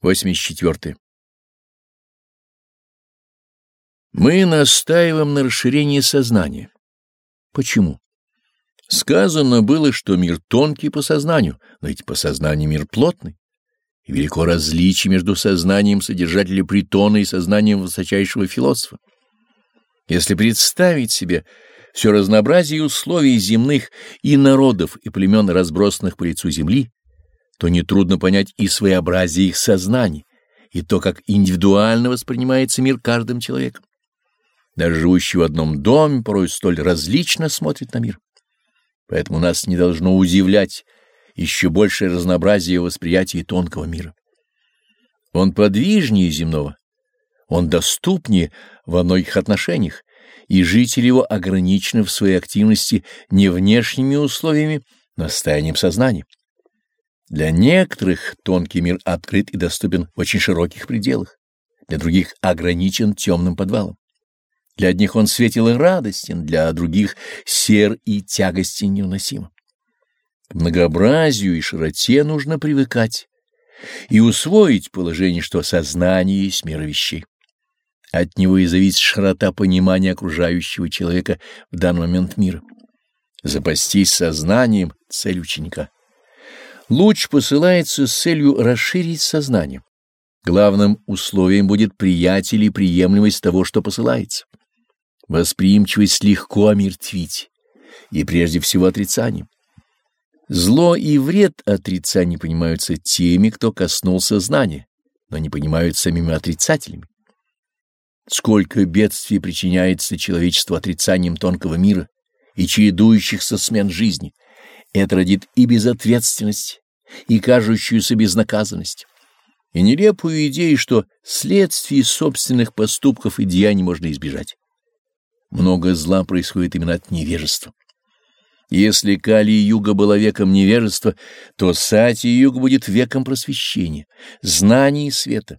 84. Мы настаиваем на расширении сознания. Почему? Сказано было, что мир тонкий по сознанию, но ведь по сознанию мир плотный. И велико различие между сознанием содержателя притона и сознанием высочайшего философа. Если представить себе все разнообразие условий земных и народов и племен, разбросанных по лицу земли, то нетрудно понять и своеобразие их сознаний, и то, как индивидуально воспринимается мир каждым человеком. Даже живущий в одном доме порой столь различно смотрит на мир. Поэтому нас не должно удивлять еще большее разнообразие восприятия тонкого мира. Он подвижнее земного, он доступнее во многих отношениях, и жители его ограничены в своей активности не внешними условиями, но состоянием сознания. Для некоторых тонкий мир открыт и доступен в очень широких пределах, для других ограничен темным подвалом. Для одних он светил и радостен, для других сер и тягостен невыносим. К многообразию и широте нужно привыкать и усвоить положение, что сознание есть мера вещей. От него и зависит широта понимания окружающего человека в данный момент мира. Запастись сознанием — цель ученика. Луч посылается с целью расширить сознание. Главным условием будет приятие и приемлемость того, что посылается. Восприимчивость легко омертвить, и прежде всего отрицанием. Зло и вред отрицания понимаются теми, кто коснулся знания, но не понимают самими отрицателями. Сколько бедствий причиняется человечеству отрицанием тонкого мира и чередующихся смен жизни — это родит и безответственность, и кажущуюся безнаказанность, и нелепую идею, что следствий собственных поступков и деяний можно избежать. Много зла происходит именно от невежества. Если Кали-юга была веком невежества, то Сати-юга будет веком просвещения, знаний и света,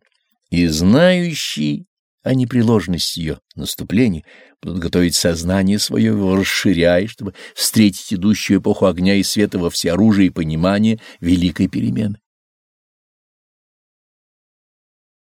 и знающий о непреложности ее наступления, будут готовить сознание свое, его расширяя, чтобы встретить идущую эпоху огня и света во всеоружии понимания великой перемены.